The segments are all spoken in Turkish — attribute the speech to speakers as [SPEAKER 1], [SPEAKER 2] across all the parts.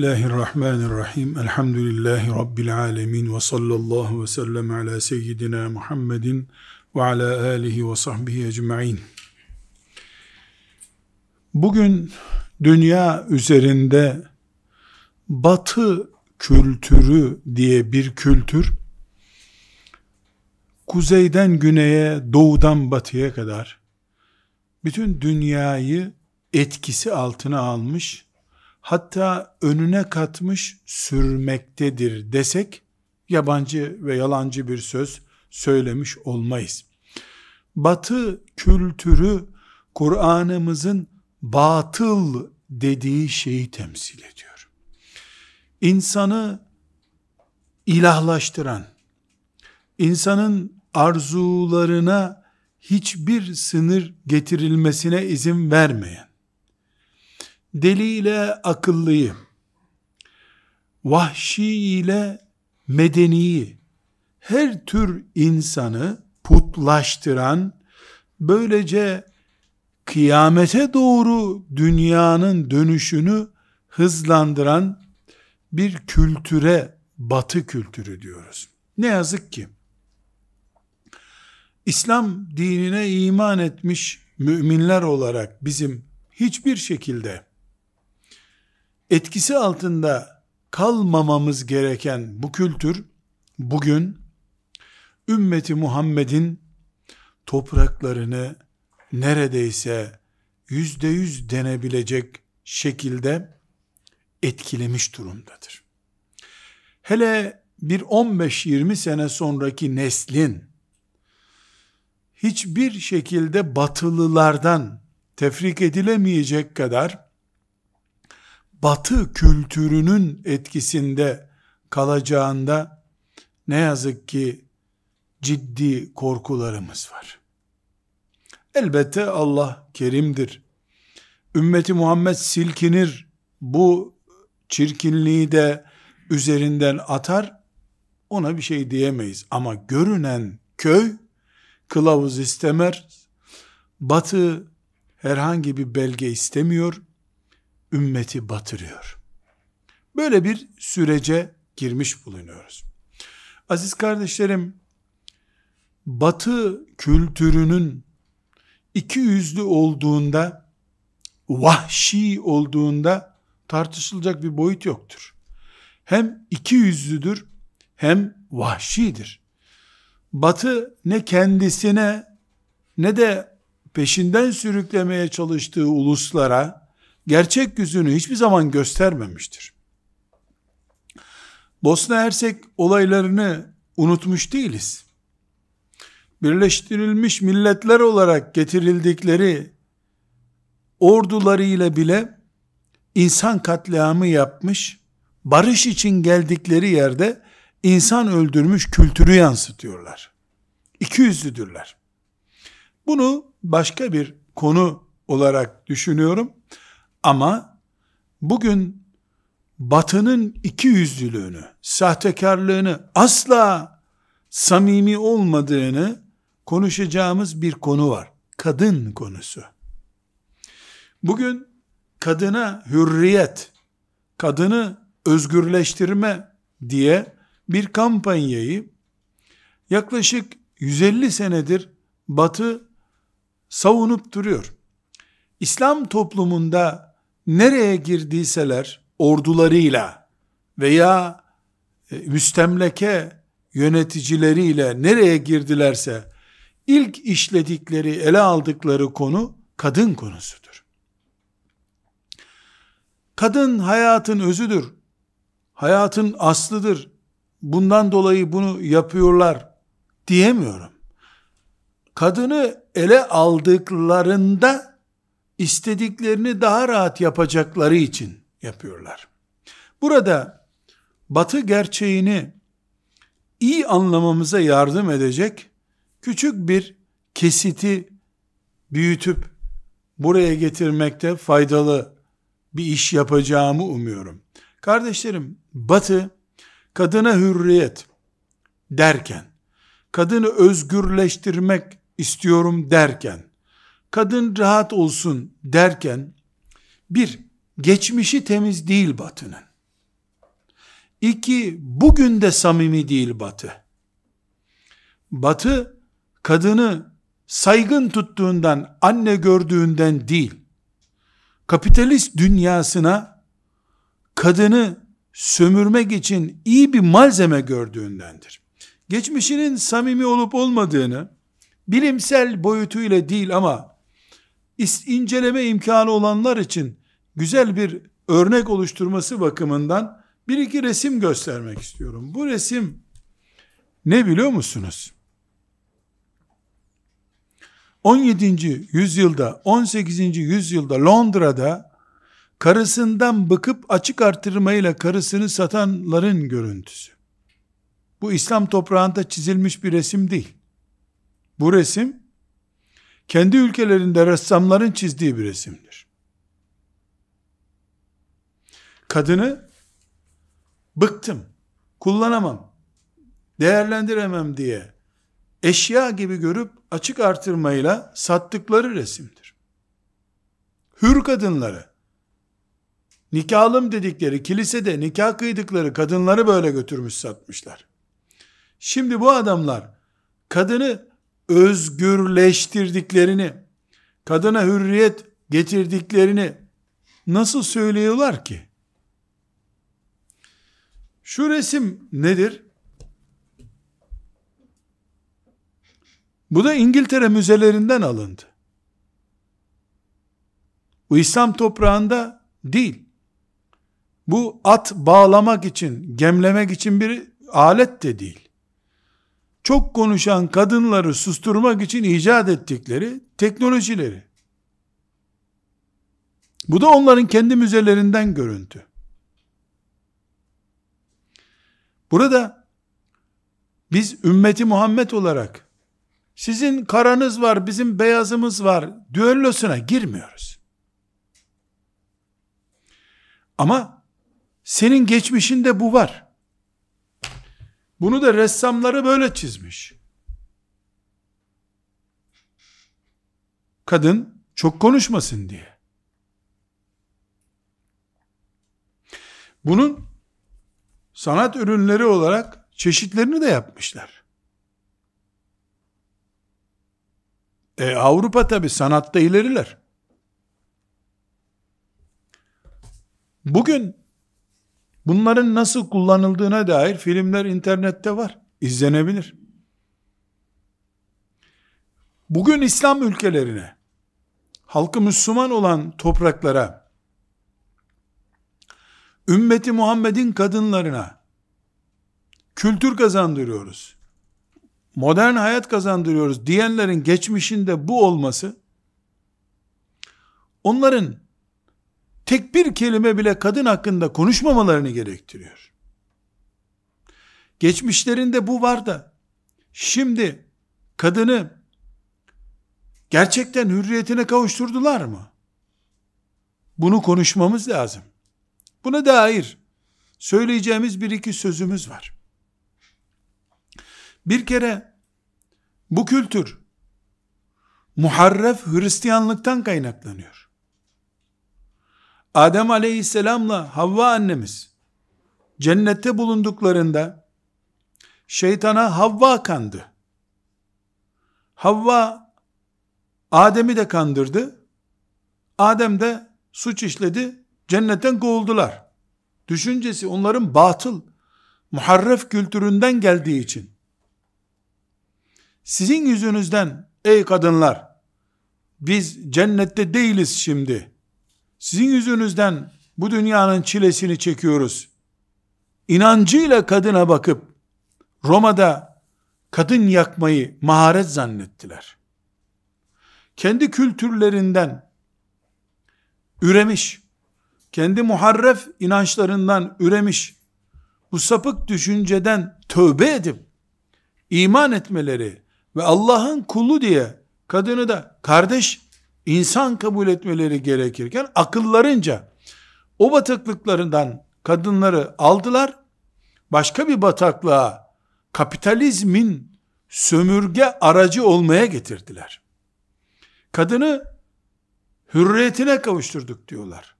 [SPEAKER 1] Bismillahirrahmanirrahim. Elhamdülillahi Rabbil alemin. Ve sallallahu ve sellem ala seyyidina Muhammedin ve ala alihi ve sahbihi ecma'in. Bugün dünya üzerinde batı kültürü diye bir kültür, kuzeyden güneye, doğudan batıya kadar bütün dünyayı etkisi altına almış hatta önüne katmış sürmektedir desek yabancı ve yalancı bir söz söylemiş olmayız. Batı kültürü Kur'an'ımızın batıl dediği şeyi temsil ediyor. İnsanı ilahlaştıran, insanın arzularına hiçbir sınır getirilmesine izin vermeyen, deliyle akıllıyı, vahşi ile medeniyi, her tür insanı putlaştıran, böylece kıyamete doğru dünyanın dönüşünü hızlandıran bir kültüre batı kültürü diyoruz. Ne yazık ki İslam dinine iman etmiş müminler olarak bizim hiçbir şekilde etkisi altında kalmamamız gereken bu kültür bugün ümmeti Muhammed'in topraklarını neredeyse yüzde yüz denebilecek şekilde etkilemiş durumdadır. Hele bir 15-20 sene sonraki neslin hiçbir şekilde batılılardan tefrik edilemeyecek kadar batı kültürünün etkisinde kalacağında ne yazık ki ciddi korkularımız var. Elbette Allah kerimdir. Ümmeti Muhammed silkinir, bu çirkinliği de üzerinden atar, ona bir şey diyemeyiz. Ama görünen köy, kılavuz istemer, batı herhangi bir belge istemiyor, ümmeti batırıyor. Böyle bir sürece girmiş bulunuyoruz. Aziz kardeşlerim, batı kültürünün iki yüzlü olduğunda, vahşi olduğunda tartışılacak bir boyut yoktur. Hem iki yüzlüdür, hem vahşidir. Batı ne kendisine ne de peşinden sürüklemeye çalıştığı uluslara gerçek yüzünü hiçbir zaman göstermemiştir. Bosna Hersek olaylarını unutmuş değiliz. Birleştirilmiş milletler olarak getirildikleri ordularıyla bile insan katliamı yapmış, barış için geldikleri yerde insan öldürmüş kültürü yansıtıyorlar. İki yüzlüdürler. Bunu başka bir konu olarak düşünüyorum. Ama bugün batının iki yüzlülüğünü, sahtekarlığını, asla samimi olmadığını konuşacağımız bir konu var. Kadın konusu. Bugün kadına hürriyet, kadını özgürleştirme diye bir kampanyayı yaklaşık 150 senedir Batı savunup duruyor. İslam toplumunda nereye girdiyseler ordularıyla veya e, müstemleke yöneticileriyle nereye girdilerse ilk işledikleri, ele aldıkları konu kadın konusudur. Kadın hayatın özüdür. Hayatın aslıdır. Bundan dolayı bunu yapıyorlar diyemiyorum. Kadını ele aldıklarında istediklerini daha rahat yapacakları için yapıyorlar. Burada batı gerçeğini iyi anlamamıza yardım edecek küçük bir kesiti büyütüp buraya getirmekte faydalı bir iş yapacağımı umuyorum. Kardeşlerim, Batı kadına hürriyet derken, kadını özgürleştirmek istiyorum derken, kadın rahat olsun derken, bir, geçmişi temiz değil batının. İki, bugün de samimi değil Batı. Batı, kadını saygın tuttuğundan, anne gördüğünden değil, kapitalist dünyasına kadını sömürmek için iyi bir malzeme gördüğündendir. Geçmişinin samimi olup olmadığını, bilimsel boyutuyla değil ama inceleme imkanı olanlar için güzel bir örnek oluşturması bakımından bir iki resim göstermek istiyorum. Bu resim ne biliyor musunuz? 17. yüzyılda, 18. yüzyılda Londra'da karısından bıkıp açık artırmayla karısını satanların görüntüsü. Bu İslam toprağında çizilmiş bir resim değil. Bu resim kendi ülkelerinde ressamların çizdiği bir resimdir. Kadını bıktım, kullanamam, değerlendiremem diye eşya gibi görüp açık artırmayla sattıkları resimdir. Hür kadınları, nikahlım dedikleri, kilisede nikah kıydıkları kadınları böyle götürmüş satmışlar. Şimdi bu adamlar kadını özgürleştirdiklerini, kadına hürriyet getirdiklerini nasıl söylüyorlar ki? Şu resim nedir? Bu da İngiltere müzelerinden alındı. Bu İslam toprağında değil. Bu at bağlamak için, gemlemek için bir alet de değil. Çok konuşan kadınları susturmak için icat ettikleri teknolojileri. Bu da onların kendi müzelerinden görüntü. Burada biz ümmeti Muhammed olarak sizin karanız var, bizim beyazımız var düellosuna girmiyoruz. Ama senin geçmişinde bu var. Bunu da ressamları böyle çizmiş. Kadın çok konuşmasın diye. Bunun sanat ürünleri olarak çeşitlerini de yapmışlar. E, Avrupa tabi sanatta ileriler. Bugün bunların nasıl kullanıldığına dair filmler internette var. İzlenebilir. Bugün İslam ülkelerine, halkı Müslüman olan topraklara, ümmeti Muhammed'in kadınlarına kültür kazandırıyoruz modern hayat kazandırıyoruz diyenlerin geçmişinde bu olması, onların tek bir kelime bile kadın hakkında konuşmamalarını gerektiriyor. Geçmişlerinde bu var da, şimdi kadını gerçekten hürriyetine kavuşturdular mı? Bunu konuşmamız lazım. Buna dair söyleyeceğimiz bir iki sözümüz var. Bir kere bu kültür muharref Hristiyanlıktan kaynaklanıyor. Adem aleyhisselamla Havva annemiz cennette bulunduklarında şeytana Havva kandı. Havva Adem'i de kandırdı. Adem de suç işledi. Cennetten kovuldular. Düşüncesi onların batıl, muharref kültüründen geldiği için sizin yüzünüzden ey kadınlar biz cennette değiliz şimdi. Sizin yüzünüzden bu dünyanın çilesini çekiyoruz. İnancıyla kadına bakıp Roma'da kadın yakmayı maharet zannettiler. Kendi kültürlerinden üremiş, kendi muharref inançlarından üremiş, bu sapık düşünceden tövbe edip iman etmeleri ve Allah'ın kulu diye kadını da kardeş insan kabul etmeleri gerekirken akıllarınca o bataklıklarından kadınları aldılar başka bir bataklığa kapitalizmin sömürge aracı olmaya getirdiler. Kadını hürriyetine kavuşturduk diyorlar.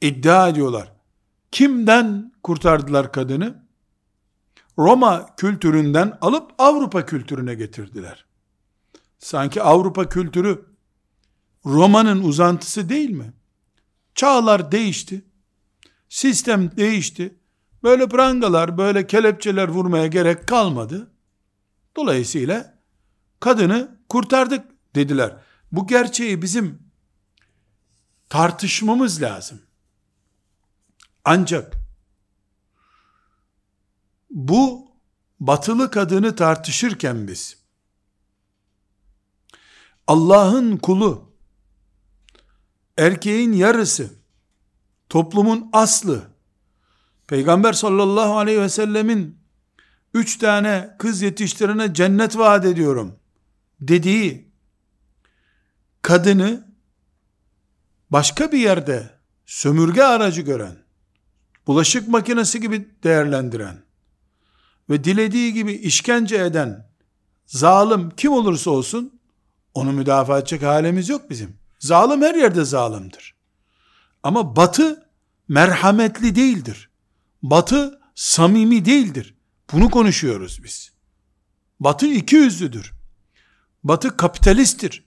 [SPEAKER 1] İddia ediyorlar. Kimden kurtardılar kadını? Roma kültüründen alıp Avrupa kültürüne getirdiler. Sanki Avrupa kültürü Roma'nın uzantısı değil mi? Çağlar değişti. Sistem değişti. Böyle prangalar, böyle kelepçeler vurmaya gerek kalmadı. Dolayısıyla kadını kurtardık dediler. Bu gerçeği bizim tartışmamız lazım. Ancak bu batılı kadını tartışırken biz Allah'ın kulu erkeğin yarısı toplumun aslı Peygamber sallallahu aleyhi ve sellemin üç tane kız yetiştirene cennet vaat ediyorum dediği kadını başka bir yerde sömürge aracı gören, bulaşık makinesi gibi değerlendiren ve dilediği gibi işkence eden zalim kim olursa olsun onu müdafaa edecek halimiz yok bizim. Zalim her yerde zalimdir. Ama batı merhametli değildir. Batı samimi değildir. Bunu konuşuyoruz biz. Batı iki yüzlüdür. Batı kapitalisttir.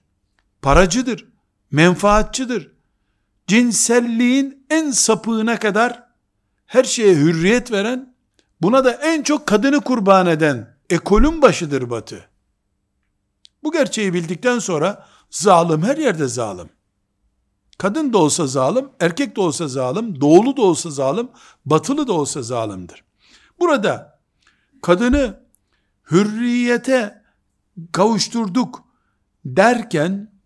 [SPEAKER 1] Paracıdır. Menfaatçıdır. Cinselliğin en sapığına kadar her şeye hürriyet veren, buna da en çok kadını kurban eden ekolün başıdır batı. Bu gerçeği bildikten sonra zalim her yerde zalim. Kadın da olsa zalim, erkek de olsa zalim, doğulu da olsa zalim, batılı da olsa zalimdir. Burada kadını hürriyete kavuşturduk derken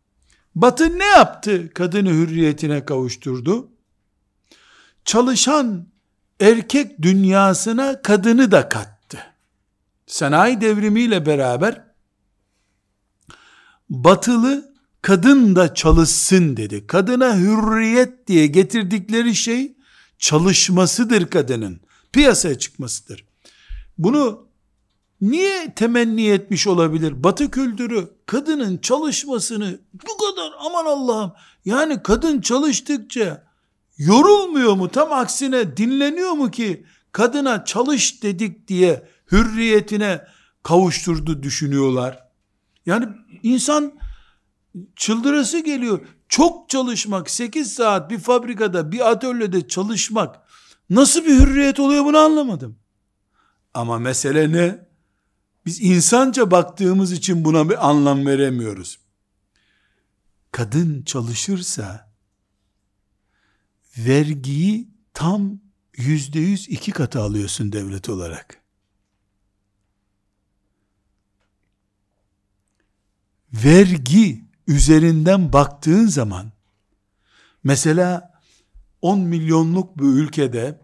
[SPEAKER 1] Batı ne yaptı kadını hürriyetine kavuşturdu? Çalışan erkek dünyasına kadını da kattı. Sanayi devrimiyle beraber batılı kadın da çalışsın dedi. Kadına hürriyet diye getirdikleri şey çalışmasıdır kadının. Piyasaya çıkmasıdır. Bunu niye temenni etmiş olabilir? Batı kültürü kadının çalışmasını bu kadar aman Allah'ım yani kadın çalıştıkça yorulmuyor mu? Tam aksine dinleniyor mu ki kadına çalış dedik diye hürriyetine kavuşturdu düşünüyorlar. Yani insan çıldırası geliyor. Çok çalışmak, 8 saat bir fabrikada, bir atölyede çalışmak nasıl bir hürriyet oluyor bunu anlamadım. Ama mesele ne? Biz insanca baktığımız için buna bir anlam veremiyoruz. Kadın çalışırsa vergiyi tam yüzde yüz iki katı alıyorsun devlet olarak. Vergi üzerinden baktığın zaman mesela 10 milyonluk bir ülkede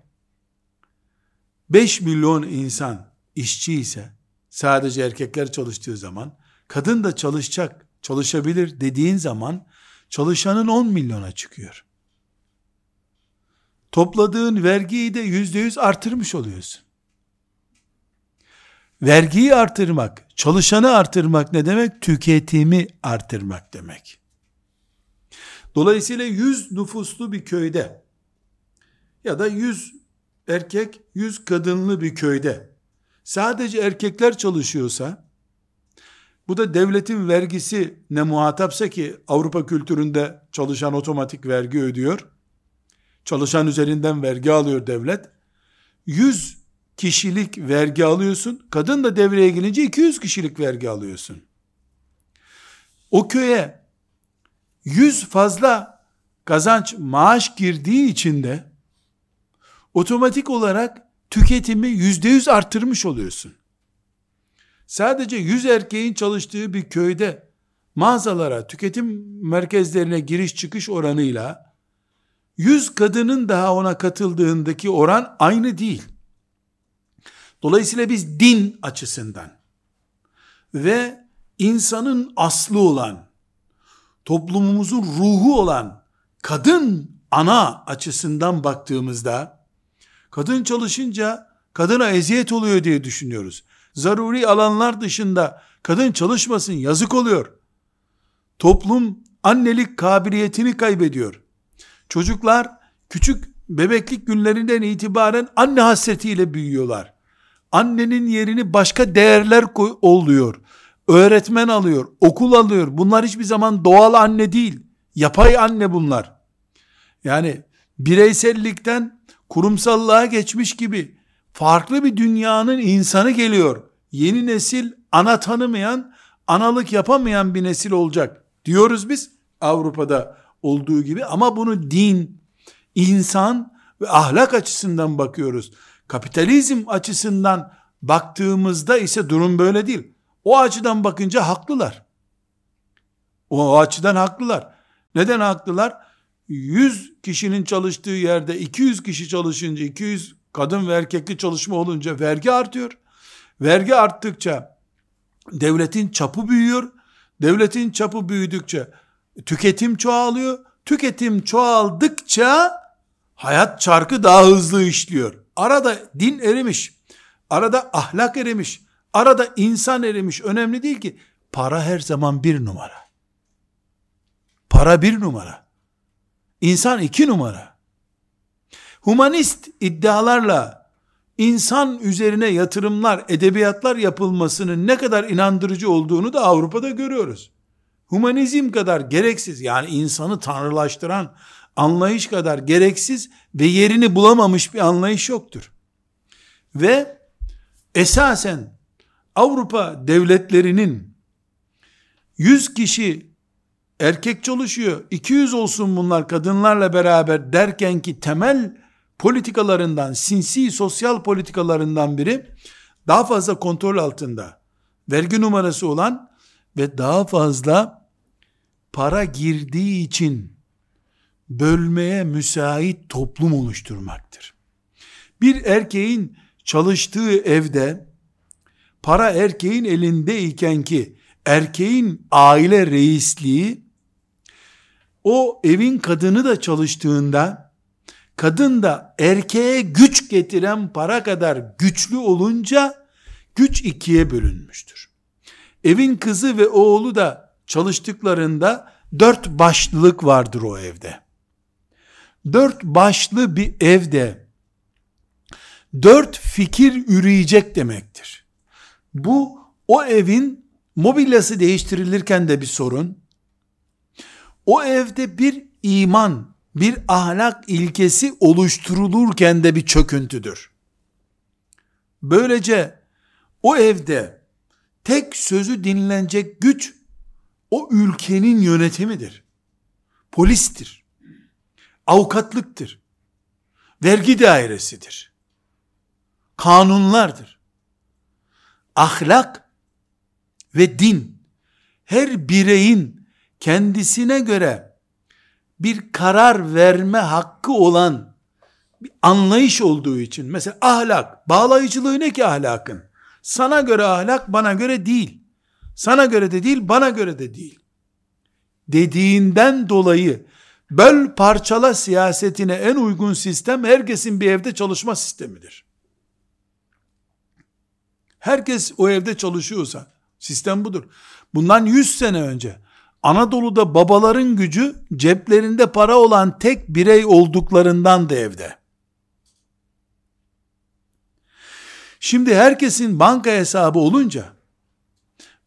[SPEAKER 1] 5 milyon insan işçi ise sadece erkekler çalıştığı zaman kadın da çalışacak, çalışabilir dediğin zaman çalışanın 10 milyona çıkıyor. Topladığın vergiyi de yüzde yüz artırmış oluyorsun. Vergiyi artırmak, çalışanı artırmak ne demek? Tüketimi artırmak demek. Dolayısıyla 100 nüfuslu bir köyde ya da 100 erkek, 100 kadınlı bir köyde sadece erkekler çalışıyorsa bu da devletin vergisi ne muhatapsa ki Avrupa kültüründe çalışan otomatik vergi ödüyor. Çalışan üzerinden vergi alıyor devlet. 100 kişilik vergi alıyorsun. Kadın da devreye girince 200 kişilik vergi alıyorsun. O köye 100 fazla kazanç maaş girdiği için de otomatik olarak tüketimi yüzde yüz arttırmış oluyorsun. Sadece yüz erkeğin çalıştığı bir köyde mağazalara, tüketim merkezlerine giriş çıkış oranıyla yüz kadının daha ona katıldığındaki oran aynı değil. Dolayısıyla biz din açısından ve insanın aslı olan, toplumumuzun ruhu olan kadın ana açısından baktığımızda kadın çalışınca kadına eziyet oluyor diye düşünüyoruz. Zaruri alanlar dışında kadın çalışmasın yazık oluyor. Toplum annelik kabiliyetini kaybediyor. Çocuklar küçük bebeklik günlerinden itibaren anne hasretiyle büyüyorlar. Annenin yerini başka değerler oluyor. Öğretmen alıyor, okul alıyor. Bunlar hiçbir zaman doğal anne değil. Yapay anne bunlar. Yani bireysellikten kurumsallığa geçmiş gibi farklı bir dünyanın insanı geliyor. Yeni nesil ana tanımayan, analık yapamayan bir nesil olacak diyoruz biz Avrupa'da olduğu gibi ama bunu din, insan ve ahlak açısından bakıyoruz. Kapitalizm açısından baktığımızda ise durum böyle değil. O açıdan bakınca haklılar. O açıdan haklılar. Neden haklılar? 100 kişinin çalıştığı yerde 200 kişi çalışınca 200 kadın ve erkekli çalışma olunca vergi artıyor. Vergi arttıkça devletin çapı büyüyor. Devletin çapı büyüdükçe tüketim çoğalıyor. Tüketim çoğaldıkça hayat çarkı daha hızlı işliyor. Arada din erimiş. Arada ahlak erimiş. Arada insan erimiş. Önemli değil ki. Para her zaman bir numara. Para bir numara. İnsan iki numara. Humanist iddialarla insan üzerine yatırımlar, edebiyatlar yapılmasının ne kadar inandırıcı olduğunu da Avrupa'da görüyoruz. Humanizm kadar gereksiz yani insanı tanrılaştıran anlayış kadar gereksiz ve yerini bulamamış bir anlayış yoktur. Ve esasen Avrupa devletlerinin 100 kişi erkek çalışıyor, 200 olsun bunlar kadınlarla beraber derken ki temel politikalarından, sinsi sosyal politikalarından biri daha fazla kontrol altında, vergi numarası olan ve daha fazla para girdiği için bölmeye müsait toplum oluşturmaktır. Bir erkeğin çalıştığı evde para erkeğin elindeyken ki erkeğin aile reisliği o evin kadını da çalıştığında kadın da erkeğe güç getiren para kadar güçlü olunca güç ikiye bölünmüştür. Evin kızı ve oğlu da çalıştıklarında dört başlılık vardır o evde. Dört başlı bir evde dört fikir üreyecek demektir. Bu o evin mobilyası değiştirilirken de bir sorun. O evde bir iman, bir ahlak ilkesi oluşturulurken de bir çöküntüdür. Böylece o evde tek sözü dinlenecek güç o ülkenin yönetimidir. Polistir. Avukatlıktır. Vergi dairesidir. Kanunlardır. Ahlak ve din her bireyin kendisine göre bir karar verme hakkı olan bir anlayış olduğu için mesela ahlak, bağlayıcılığı ne ki ahlakın? Sana göre ahlak, bana göre değil. Sana göre de değil, bana göre de değil. Dediğinden dolayı böl parçala siyasetine en uygun sistem herkesin bir evde çalışma sistemidir. Herkes o evde çalışıyorsa sistem budur. Bundan 100 sene önce Anadolu'da babaların gücü ceplerinde para olan tek birey olduklarından da evde. Şimdi herkesin banka hesabı olunca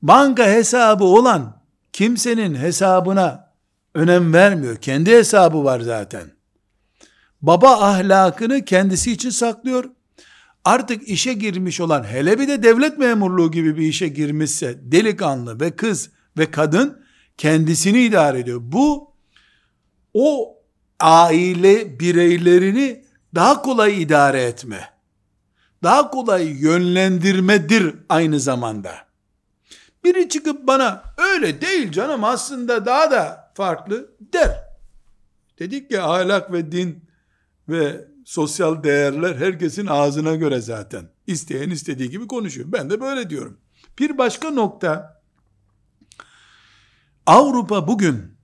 [SPEAKER 1] banka hesabı olan kimsenin hesabına önem vermiyor. Kendi hesabı var zaten. Baba ahlakını kendisi için saklıyor. Artık işe girmiş olan hele bir de devlet memurluğu gibi bir işe girmişse delikanlı ve kız ve kadın kendisini idare ediyor. Bu o aile bireylerini daha kolay idare etme, daha kolay yönlendirmedir aynı zamanda. Biri çıkıp bana öyle değil canım aslında daha da farklı der. Dedik ya ahlak ve din ve sosyal değerler herkesin ağzına göre zaten. İsteyen istediği gibi konuşuyor. Ben de böyle diyorum. Bir başka nokta Avrupa bugün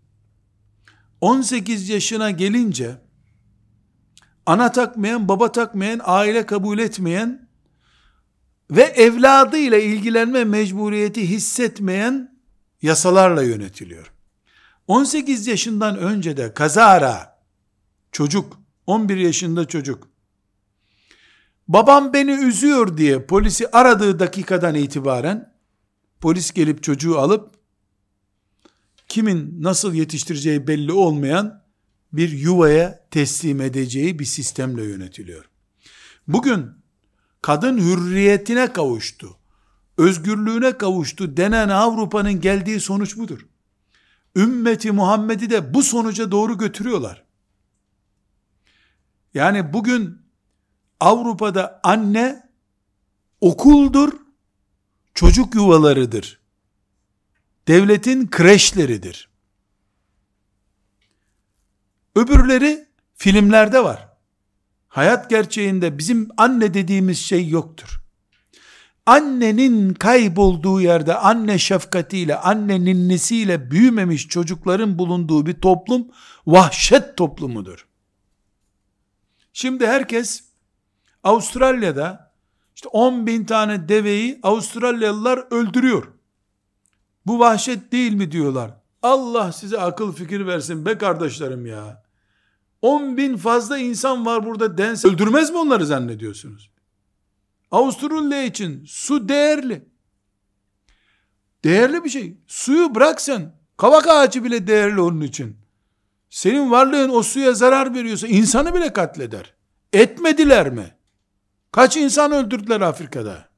[SPEAKER 1] 18 yaşına gelince ana takmayan, baba takmayan, aile kabul etmeyen ve evladıyla ilgilenme mecburiyeti hissetmeyen yasalarla yönetiliyor. 18 yaşından önce de kazara çocuk 11 yaşında çocuk. Babam beni üzüyor diye polisi aradığı dakikadan itibaren polis gelip çocuğu alıp kimin nasıl yetiştireceği belli olmayan bir yuvaya teslim edeceği bir sistemle yönetiliyor. Bugün kadın hürriyetine kavuştu, özgürlüğüne kavuştu denen Avrupa'nın geldiği sonuç budur. Ümmeti Muhammed'i de bu sonuca doğru götürüyorlar. Yani bugün Avrupa'da anne okuldur, çocuk yuvalarıdır. Devletin kreşleridir. Öbürleri filmlerde var. Hayat gerçeğinde bizim anne dediğimiz şey yoktur. Annenin kaybolduğu yerde anne şefkatiyle, anne ninnisiyle büyümemiş çocukların bulunduğu bir toplum vahşet toplumudur. Şimdi herkes Avustralya'da işte 10 bin tane deveyi Avustralyalılar öldürüyor. Bu vahşet değil mi diyorlar. Allah size akıl fikir versin be kardeşlerim ya. 10 bin fazla insan var burada dense öldürmez mi onları zannediyorsunuz? Avusturya için su değerli. Değerli bir şey. Suyu bırak sen. Kavak ağacı bile değerli onun için. Senin varlığın o suya zarar veriyorsa insanı bile katleder. Etmediler mi? Kaç insan öldürdüler Afrika'da?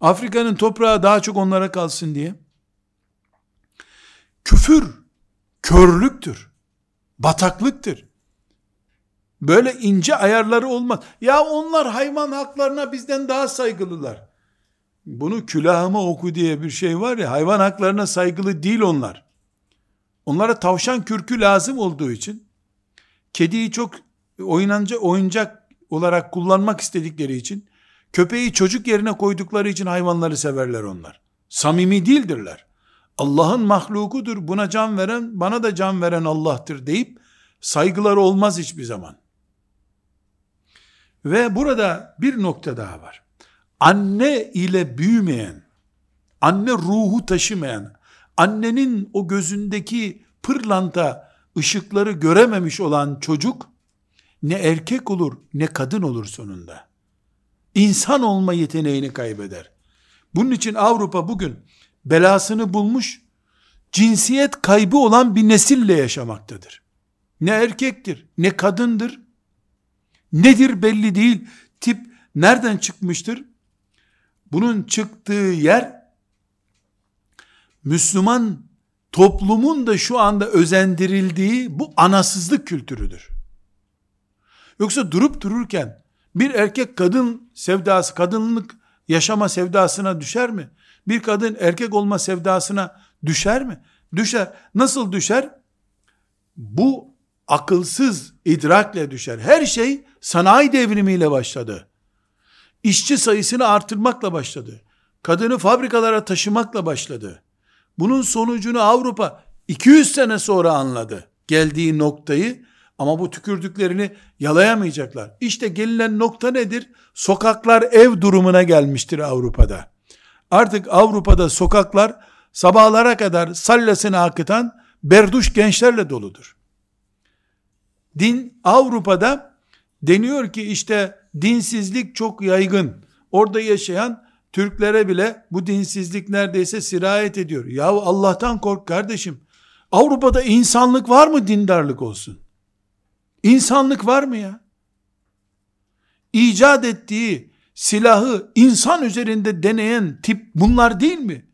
[SPEAKER 1] Afrika'nın toprağı daha çok onlara kalsın diye. Küfür, körlüktür, bataklıktır. Böyle ince ayarları olmaz. Ya onlar hayvan haklarına bizden daha saygılılar. Bunu külahıma oku diye bir şey var ya, hayvan haklarına saygılı değil onlar. Onlara tavşan kürkü lazım olduğu için, kediyi çok oynanca oyuncak olarak kullanmak istedikleri için, köpeği çocuk yerine koydukları için hayvanları severler onlar. Samimi değildirler. Allah'ın mahlukudur, buna can veren, bana da can veren Allah'tır deyip, saygıları olmaz hiçbir zaman. Ve burada bir nokta daha var. Anne ile büyümeyen, anne ruhu taşımayan, annenin o gözündeki pırlanta ışıkları görememiş olan çocuk, ne erkek olur ne kadın olur sonunda. İnsan olma yeteneğini kaybeder. Bunun için Avrupa bugün belasını bulmuş, cinsiyet kaybı olan bir nesille yaşamaktadır. Ne erkektir, ne kadındır, nedir belli değil, tip nereden çıkmıştır? Bunun çıktığı yer, Müslüman toplumun da şu anda özendirildiği bu anasızlık kültürüdür. Yoksa durup dururken bir erkek kadın sevdası, kadınlık yaşama sevdasına düşer mi? Bir kadın erkek olma sevdasına düşer mi? Düşer. Nasıl düşer? Bu akılsız idrakle düşer. Her şey sanayi devrimiyle başladı. İşçi sayısını artırmakla başladı. Kadını fabrikalara taşımakla başladı. Bunun sonucunu Avrupa 200 sene sonra anladı. Geldiği noktayı ama bu tükürdüklerini yalayamayacaklar. İşte gelinen nokta nedir? Sokaklar ev durumuna gelmiştir Avrupa'da. Artık Avrupa'da sokaklar sabahlara kadar sallasını akıtan berduş gençlerle doludur. Din Avrupa'da deniyor ki işte dinsizlik çok yaygın. Orada yaşayan Türklere bile bu dinsizlik neredeyse sirayet ediyor. Yahu Allah'tan kork kardeşim. Avrupa'da insanlık var mı dindarlık olsun? İnsanlık var mı ya? İcat ettiği silahı insan üzerinde deneyen tip bunlar değil mi?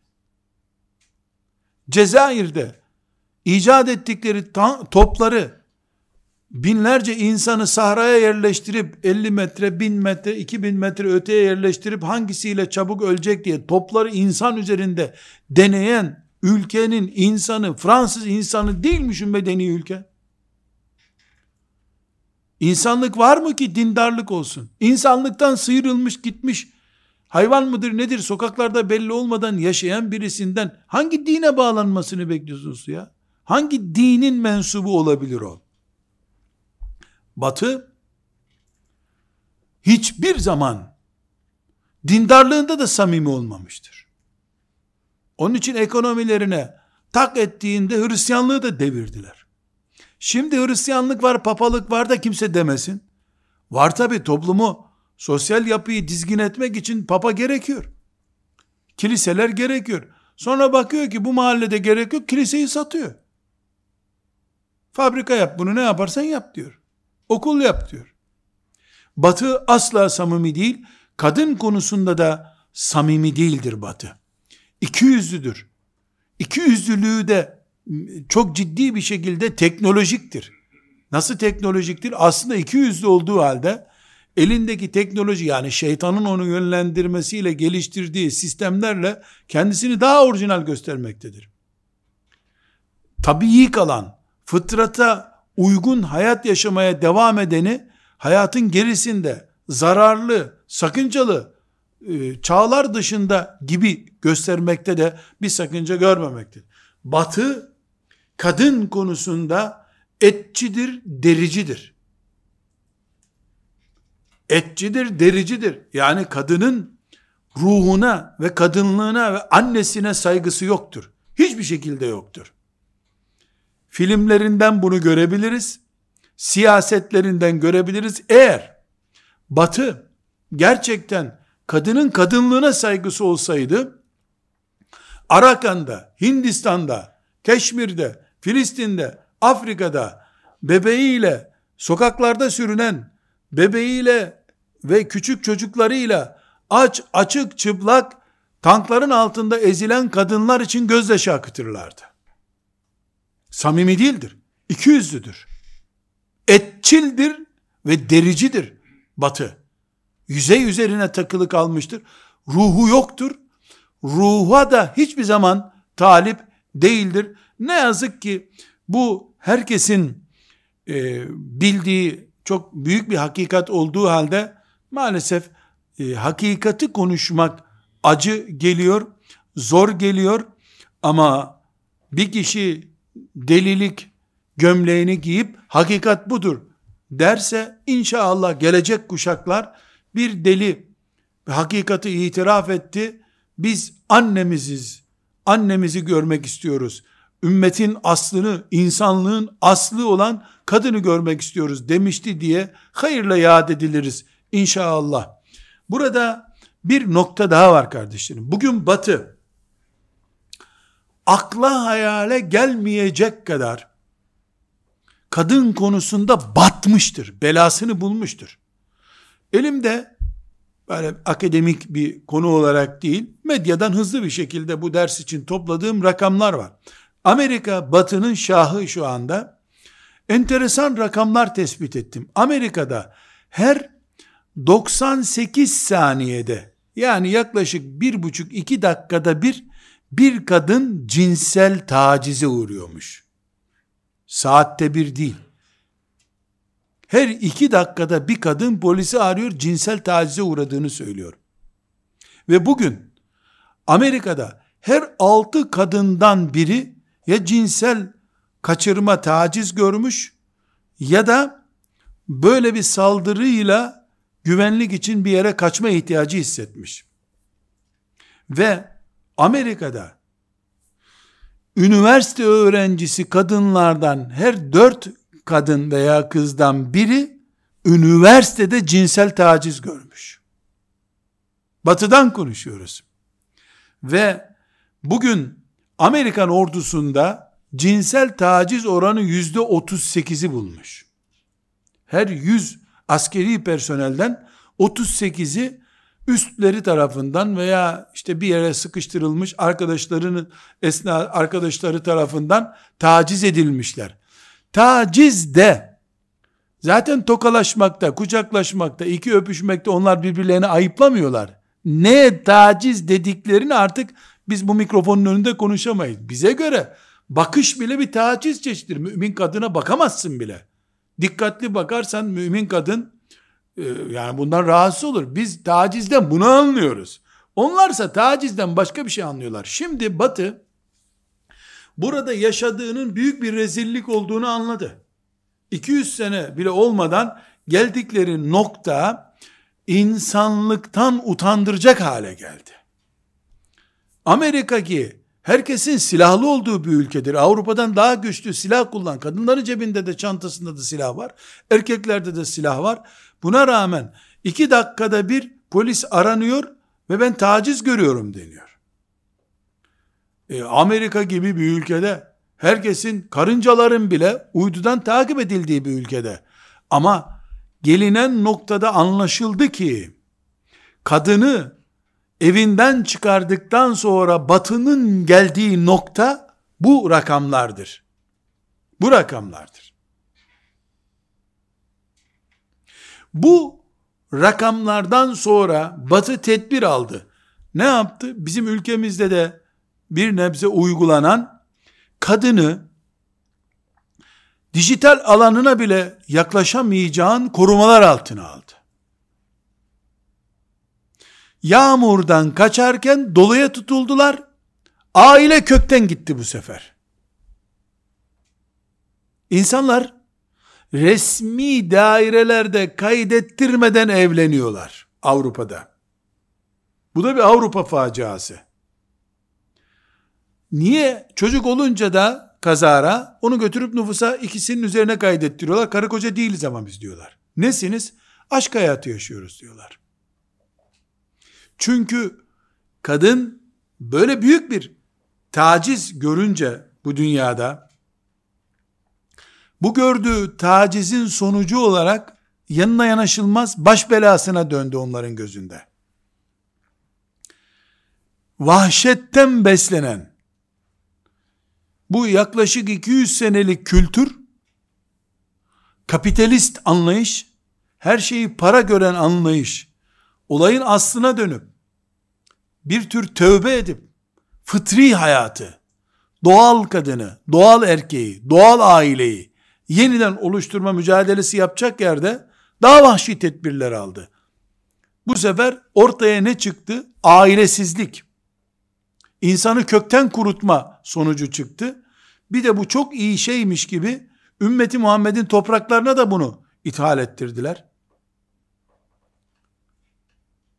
[SPEAKER 1] Cezayir'de icat ettikleri topları binlerce insanı sahraya yerleştirip 50 metre, 1000 metre, 2000 metre öteye yerleştirip hangisiyle çabuk ölecek diye topları insan üzerinde deneyen ülkenin insanı Fransız insanı değilmiş medeni ülke. İnsanlık var mı ki dindarlık olsun? İnsanlıktan sıyrılmış gitmiş hayvan mıdır nedir sokaklarda belli olmadan yaşayan birisinden hangi dine bağlanmasını bekliyorsunuz ya? Hangi dinin mensubu olabilir o? Batı hiçbir zaman dindarlığında da samimi olmamıştır. Onun için ekonomilerine tak ettiğinde Hristiyanlığı da devirdiler. Şimdi Hristiyanlık var, papalık var da kimse demesin. Var tabi toplumu, sosyal yapıyı dizgin etmek için papa gerekiyor. Kiliseler gerekiyor. Sonra bakıyor ki bu mahallede gerek yok, kiliseyi satıyor. Fabrika yap bunu ne yaparsan yap diyor. Okul yap diyor. Batı asla samimi değil. Kadın konusunda da samimi değildir Batı. İki yüzlüdür. İki yüzlülüğü de çok ciddi bir şekilde teknolojiktir. Nasıl teknolojiktir? Aslında iki yüzlü olduğu halde elindeki teknoloji yani şeytanın onu yönlendirmesiyle geliştirdiği sistemlerle kendisini daha orijinal göstermektedir. Tabii kalan, fıtrata uygun hayat yaşamaya devam edeni hayatın gerisinde zararlı, sakıncalı, e, çağlar dışında gibi göstermekte de bir sakınca görmemektedir. Batı kadın konusunda etçidir, dericidir. Etçidir, dericidir. Yani kadının ruhuna ve kadınlığına ve annesine saygısı yoktur. Hiçbir şekilde yoktur. Filmlerinden bunu görebiliriz. Siyasetlerinden görebiliriz. Eğer Batı gerçekten kadının kadınlığına saygısı olsaydı Arakan'da, Hindistan'da, Keşmir'de, Filistin'de, Afrika'da bebeğiyle sokaklarda sürünen bebeğiyle ve küçük çocuklarıyla aç, açık, çıplak tankların altında ezilen kadınlar için gözyaşı akıtırlardı. Samimi değildir. İkiyüzlüdür. Etçildir ve dericidir batı. Yüzey üzerine takılı kalmıştır. Ruhu yoktur. Ruha da hiçbir zaman talip değildir. Ne yazık ki bu herkesin e, bildiği çok büyük bir hakikat olduğu halde maalesef e, hakikati konuşmak acı geliyor, zor geliyor ama bir kişi delilik gömleğini giyip hakikat budur derse inşallah gelecek kuşaklar bir deli hakikati itiraf etti. Biz annemiziz. Annemizi görmek istiyoruz. Ümmetin aslını, insanlığın aslı olan kadını görmek istiyoruz demişti diye hayırla yad ediliriz inşallah. Burada bir nokta daha var kardeşlerim. Bugün batı akla hayale gelmeyecek kadar kadın konusunda batmıştır. Belasını bulmuştur. Elimde böyle akademik bir konu olarak değil, medyadan hızlı bir şekilde bu ders için topladığım rakamlar var. Amerika batının şahı şu anda. Enteresan rakamlar tespit ettim. Amerika'da her 98 saniyede yani yaklaşık bir buçuk iki dakikada bir bir kadın cinsel tacize uğruyormuş. Saatte bir değil. Her iki dakikada bir kadın polisi arıyor cinsel tacize uğradığını söylüyor. Ve bugün Amerika'da her altı kadından biri ya cinsel kaçırma taciz görmüş ya da böyle bir saldırıyla güvenlik için bir yere kaçma ihtiyacı hissetmiş. Ve Amerika'da üniversite öğrencisi kadınlardan her dört kadın veya kızdan biri üniversitede cinsel taciz görmüş. Batıdan konuşuyoruz. Ve bugün Amerikan ordusunda cinsel taciz oranı yüzde 38'i bulmuş. Her 100 askeri personelden 38'i üstleri tarafından veya işte bir yere sıkıştırılmış arkadaşlarının esna arkadaşları tarafından taciz edilmişler. Taciz de zaten tokalaşmakta, kucaklaşmakta, iki öpüşmekte onlar birbirlerini ayıplamıyorlar. Ne taciz dediklerini artık biz bu mikrofonun önünde konuşamayız. Bize göre bakış bile bir taciz çeşidir. Mümin kadına bakamazsın bile. Dikkatli bakarsan mümin kadın yani bundan rahatsız olur. Biz tacizden bunu anlıyoruz. Onlarsa tacizden başka bir şey anlıyorlar. Şimdi Batı burada yaşadığının büyük bir rezillik olduğunu anladı. 200 sene bile olmadan geldikleri nokta insanlıktan utandıracak hale geldi. Amerika ki herkesin silahlı olduğu bir ülkedir. Avrupa'dan daha güçlü silah kullan. Kadınların cebinde de çantasında da silah var. Erkeklerde de silah var. Buna rağmen iki dakikada bir polis aranıyor ve ben taciz görüyorum deniyor. E, Amerika gibi bir ülkede herkesin karıncaların bile uydudan takip edildiği bir ülkede ama gelinen noktada anlaşıldı ki kadını evinden çıkardıktan sonra batının geldiği nokta bu rakamlardır. Bu rakamlardır. Bu rakamlardan sonra batı tedbir aldı. Ne yaptı? Bizim ülkemizde de bir nebze uygulanan kadını dijital alanına bile yaklaşamayacağın korumalar altına aldı. Yağmurdan kaçarken doluya tutuldular. Aile kökten gitti bu sefer. İnsanlar resmi dairelerde kaydettirmeden evleniyorlar Avrupa'da. Bu da bir Avrupa faciası. Niye? Çocuk olunca da kazara onu götürüp nüfusa ikisinin üzerine kaydettiriyorlar. Karı koca değiliz ama biz diyorlar. Nesiniz? Aşk hayatı yaşıyoruz diyorlar. Çünkü kadın böyle büyük bir taciz görünce bu dünyada bu gördüğü tacizin sonucu olarak yanına yanaşılmaz baş belasına döndü onların gözünde. Vahşetten beslenen bu yaklaşık 200 senelik kültür kapitalist anlayış her şeyi para gören anlayış olayın aslına dönüp bir tür tövbe edip fıtri hayatı doğal kadını, doğal erkeği, doğal aileyi yeniden oluşturma mücadelesi yapacak yerde daha vahşi tedbirler aldı. Bu sefer ortaya ne çıktı? Ailesizlik. İnsanı kökten kurutma sonucu çıktı. Bir de bu çok iyi şeymiş gibi ümmeti Muhammed'in topraklarına da bunu ithal ettirdiler.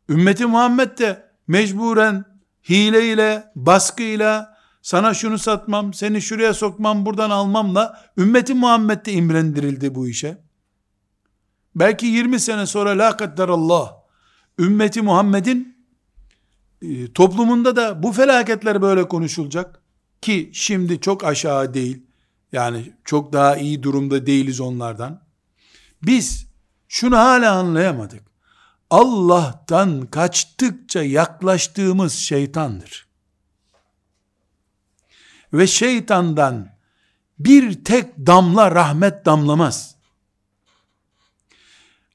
[SPEAKER 1] Ümmeti Muhammed de mecburen hileyle, baskıyla, sana şunu satmam, seni şuraya sokmam, buradan almamla ümmeti Muhammed de imrendirildi bu işe. Belki 20 sene sonra la Allah ümmeti Muhammed'in e, toplumunda da bu felaketler böyle konuşulacak ki şimdi çok aşağı değil. Yani çok daha iyi durumda değiliz onlardan. Biz şunu hala anlayamadık. Allah'tan kaçtıkça yaklaştığımız şeytandır ve şeytandan bir tek damla rahmet damlamaz.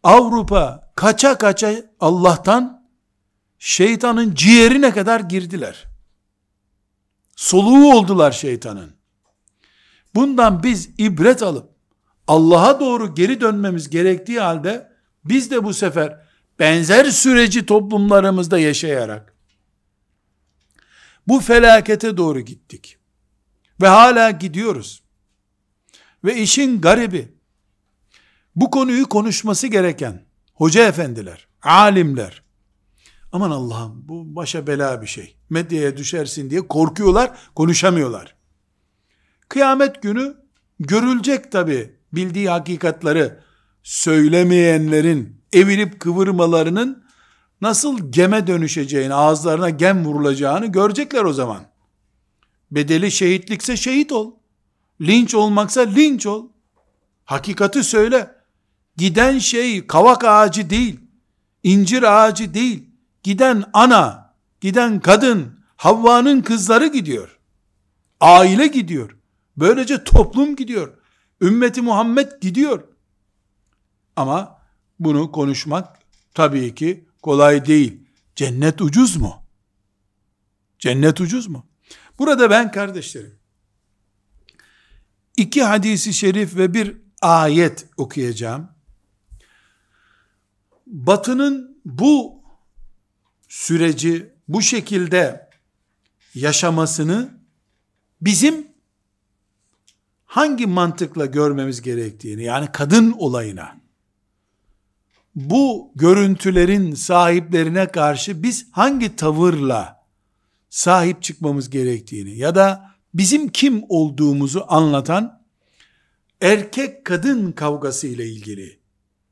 [SPEAKER 1] Avrupa kaça kaça Allah'tan şeytanın ciğerine kadar girdiler. Soluğu oldular şeytanın. Bundan biz ibret alıp Allah'a doğru geri dönmemiz gerektiği halde biz de bu sefer benzer süreci toplumlarımızda yaşayarak bu felakete doğru gittik. Ve hala gidiyoruz. Ve işin garibi, bu konuyu konuşması gereken hoca efendiler, alimler, aman Allah'ım bu başa bela bir şey, medyaya düşersin diye korkuyorlar, konuşamıyorlar. Kıyamet günü görülecek tabi bildiği hakikatları söylemeyenlerin evirip kıvırmalarının nasıl geme dönüşeceğini, ağızlarına gem vurulacağını görecekler o zaman. Bedeli şehitlikse şehit ol. Linç olmaksa linç ol. Hakikati söyle. Giden şey kavak ağacı değil. incir ağacı değil. Giden ana, giden kadın, Havva'nın kızları gidiyor. Aile gidiyor. Böylece toplum gidiyor. Ümmeti Muhammed gidiyor. Ama bunu konuşmak tabii ki kolay değil. Cennet ucuz mu? Cennet ucuz mu? Burada ben kardeşlerim, iki hadisi şerif ve bir ayet okuyacağım. Batının bu süreci bu şekilde yaşamasını bizim hangi mantıkla görmemiz gerektiğini yani kadın olayına bu görüntülerin sahiplerine karşı biz hangi tavırla sahip çıkmamız gerektiğini ya da bizim kim olduğumuzu anlatan erkek kadın kavgası ile ilgili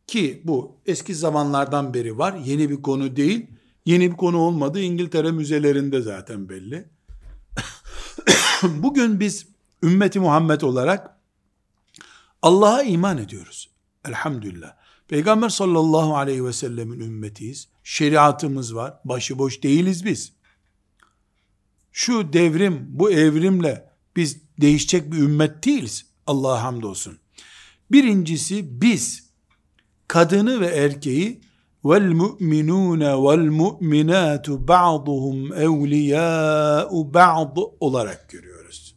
[SPEAKER 1] ki bu eski zamanlardan beri var. Yeni bir konu değil. Yeni bir konu olmadı. İngiltere müzelerinde zaten belli. Bugün biz ümmeti Muhammed olarak Allah'a iman ediyoruz. Elhamdülillah. Peygamber sallallahu aleyhi ve sellemin ümmetiyiz. Şeriatımız var. Başıboş değiliz biz. Şu devrim, bu evrimle biz değişecek bir ümmet değiliz. Allah'a hamdolsun. Birincisi biz kadını ve erkeği vel mu'minune vel mu'minatu ba'duhum evliya'u ba'd olarak görüyoruz.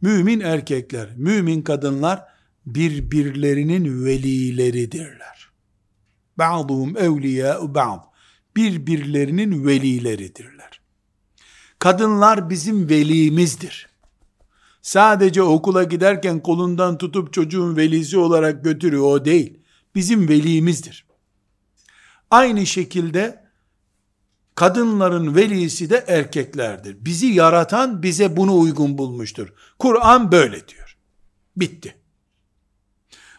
[SPEAKER 1] Mümin erkekler, mümin kadınlar birbirlerinin velileridirler. Ba'duhum evliya'u ba'd. Birbirlerinin velileridirler. Kadınlar bizim velimizdir. Sadece okula giderken kolundan tutup çocuğun velisi olarak götürüyor o değil. Bizim velimizdir. Aynı şekilde kadınların velisi de erkeklerdir. Bizi yaratan bize bunu uygun bulmuştur. Kur'an böyle diyor. Bitti.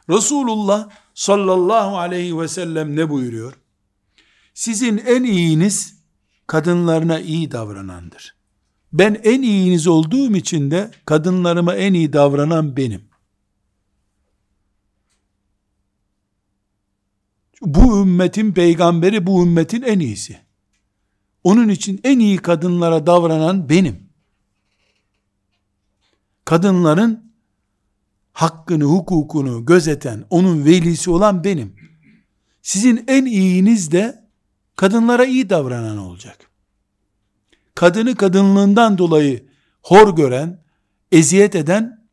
[SPEAKER 1] Resulullah sallallahu aleyhi ve sellem ne buyuruyor? Sizin en iyiniz kadınlarına iyi davranandır. Ben en iyiniz olduğum için de kadınlarıma en iyi davranan benim. Bu ümmetin peygamberi bu ümmetin en iyisi. Onun için en iyi kadınlara davranan benim. Kadınların hakkını, hukukunu gözeten, onun velisi olan benim. Sizin en iyiniz de kadınlara iyi davranan olacak. Kadını kadınlığından dolayı hor gören, eziyet eden,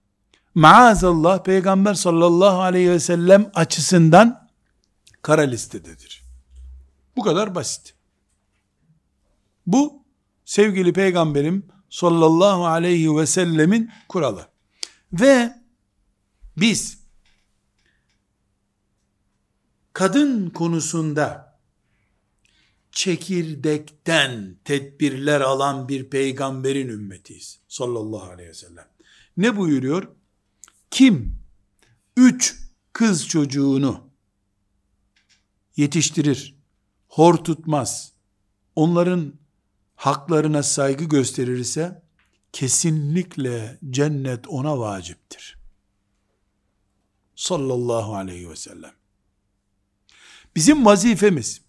[SPEAKER 1] maazallah Peygamber sallallahu aleyhi ve sellem açısından kara listededir. Bu kadar basit. Bu sevgili peygamberim sallallahu aleyhi ve sellemin kuralı. Ve biz kadın konusunda çekirdekten tedbirler alan bir peygamberin ümmetiyiz. Sallallahu aleyhi ve sellem. Ne buyuruyor? Kim üç kız çocuğunu yetiştirir, hor tutmaz, onların haklarına saygı gösterirse, kesinlikle cennet ona vaciptir sallallahu aleyhi ve sellem. Bizim vazifemiz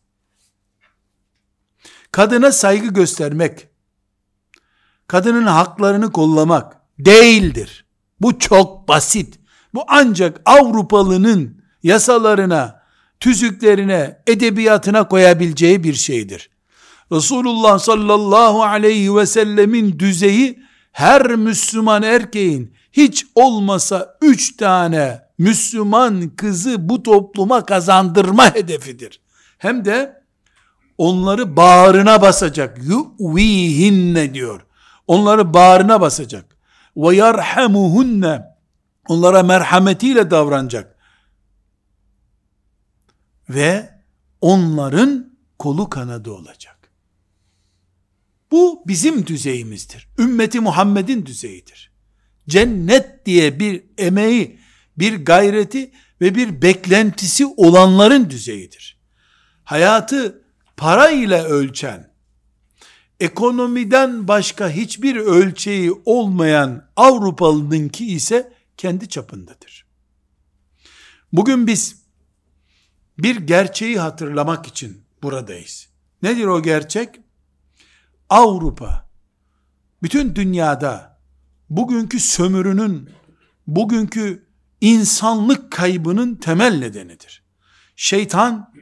[SPEAKER 1] kadına saygı göstermek, kadının haklarını kollamak değildir. Bu çok basit. Bu ancak Avrupalının yasalarına, tüzüklerine, edebiyatına koyabileceği bir şeydir. Resulullah sallallahu aleyhi ve sellemin düzeyi her Müslüman erkeğin hiç olmasa üç tane Müslüman kızı bu topluma kazandırma hedefidir. Hem de onları bağrına basacak. Yu'vihinne diyor. Onları bağrına basacak. Ve yarhamuhunne. Onlara merhametiyle davranacak. Ve onların kolu kanadı olacak. Bu bizim düzeyimizdir. Ümmeti Muhammed'in düzeyidir. Cennet diye bir emeği bir gayreti ve bir beklentisi olanların düzeyidir. Hayatı para ile ölçen, ekonomiden başka hiçbir ölçeği olmayan Avrupalınınki ise kendi çapındadır. Bugün biz bir gerçeği hatırlamak için buradayız. Nedir o gerçek? Avrupa, bütün dünyada bugünkü sömürünün, bugünkü insanlık kaybının temel nedenidir. Şeytan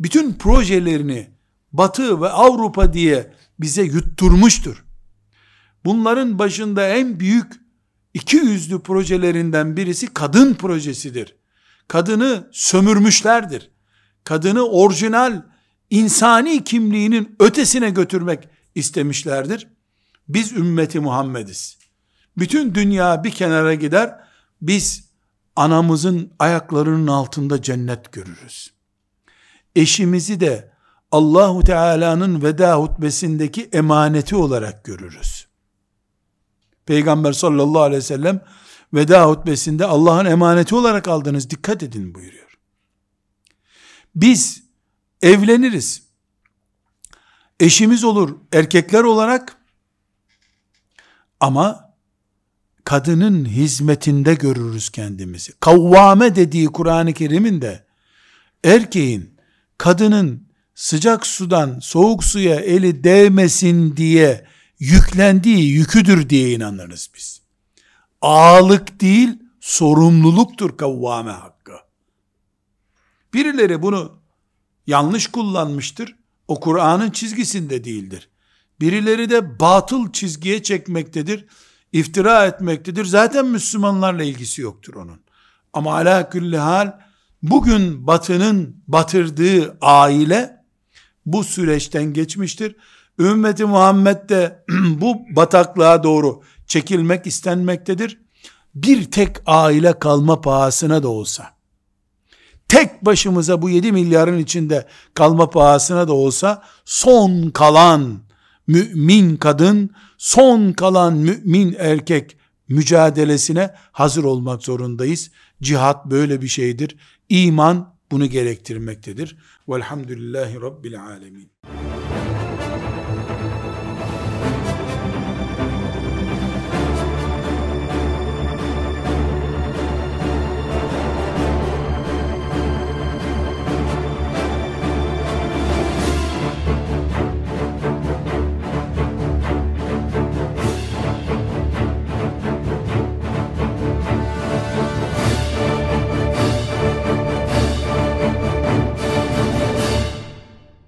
[SPEAKER 1] bütün projelerini Batı ve Avrupa diye bize yutturmuştur. Bunların başında en büyük iki yüzlü projelerinden birisi kadın projesidir. Kadını sömürmüşlerdir. Kadını orijinal insani kimliğinin ötesine götürmek istemişlerdir. Biz ümmeti Muhammediz. Bütün dünya bir kenara gider. Biz anamızın ayaklarının altında cennet görürüz. Eşimizi de Allahu Teala'nın veda hutbesindeki emaneti olarak görürüz. Peygamber sallallahu aleyhi ve sellem veda hutbesinde Allah'ın emaneti olarak aldınız dikkat edin buyuruyor. Biz evleniriz. Eşimiz olur erkekler olarak ama kadının hizmetinde görürüz kendimizi. Kavvame dediği Kur'an-ı Kerim'in de erkeğin kadının sıcak sudan soğuk suya eli değmesin diye yüklendiği yüküdür diye inanırız biz. Ağalık değil, sorumluluktur kavvame hakkı. Birileri bunu yanlış kullanmıştır. O Kur'an'ın çizgisinde değildir. Birileri de batıl çizgiye çekmektedir. İftira etmektedir. Zaten Müslümanlarla ilgisi yoktur onun. Ama ala külli hal bugün batının batırdığı aile bu süreçten geçmiştir. Ümmeti Muhammed de bu bataklığa doğru çekilmek istenmektedir. Bir tek aile kalma pahasına da olsa, tek başımıza bu 7 milyarın içinde kalma pahasına da olsa, son kalan mümin kadın, son kalan mümin erkek mücadelesine hazır olmak zorundayız. Cihat böyle bir şeydir. İman bunu gerektirmektedir. Velhamdülillahi Rabbil Alemin.